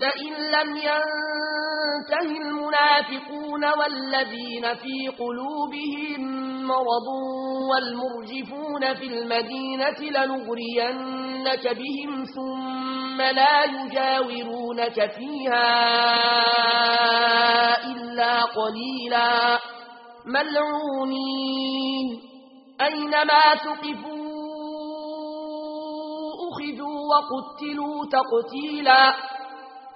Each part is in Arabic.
لئن لم ينتهي المنافقون والذين في قلوبهم مرض والمرجفون في المدينة لنغرينك بهم ثم لا يجاورونك فيها إلا قليلا. ملعونين أينما تقفوا أخذوا وقتلوا تقتيلا.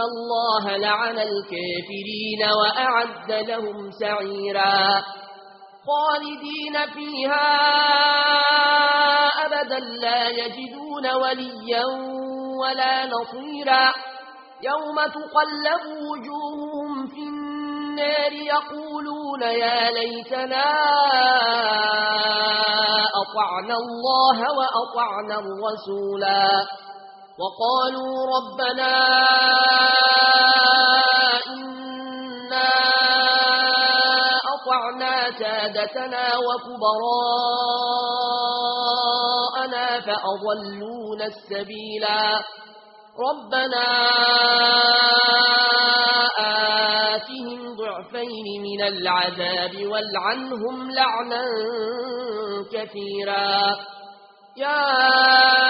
ان الله لعن الكافرين واعد لهم سعيرا خالدين فيها ابدا لا يجدون وليا ولا نصيرا يوم تقلب وجوههم في النار يقولون يا ليتنا اطعنا الله واطعنا الرسولا وقالوا ربنا إنا أطعنا سادتنا وكبراءنا فأضلون السبيلا. ربنا آتهم ضعفين من العذاب والعنهم لعنا كثيرا. يا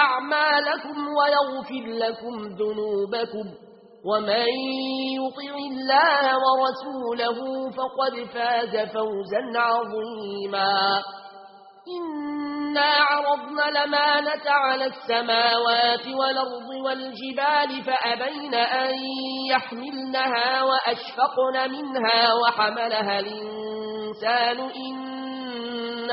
أعمالكم ويغفر لكم ذنوبكم ومن يطع الله ورسوله فقد فاز فوزا عظيما إنا عرضنا لمانة على السماوات والأرض والجبال فأبين أن يحملنها وأشفقن منها وحملها الإنسان إن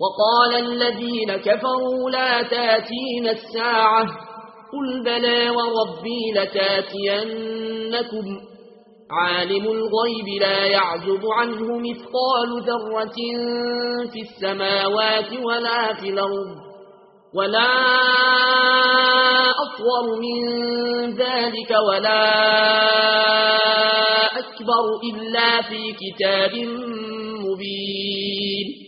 وقال الذين كفروا لا تاتين الساعة قل بلى وربي لتاتينكم. عالم الغيب لا يعزب عنه مثقال ذرة في السماوات ولا في الأرض ولا أطور من ذلك ولا أكبر إلا في كتاب مبين.